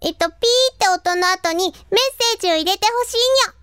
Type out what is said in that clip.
えっと、ピーって音の後にメッセージを入れてほしいにゃ。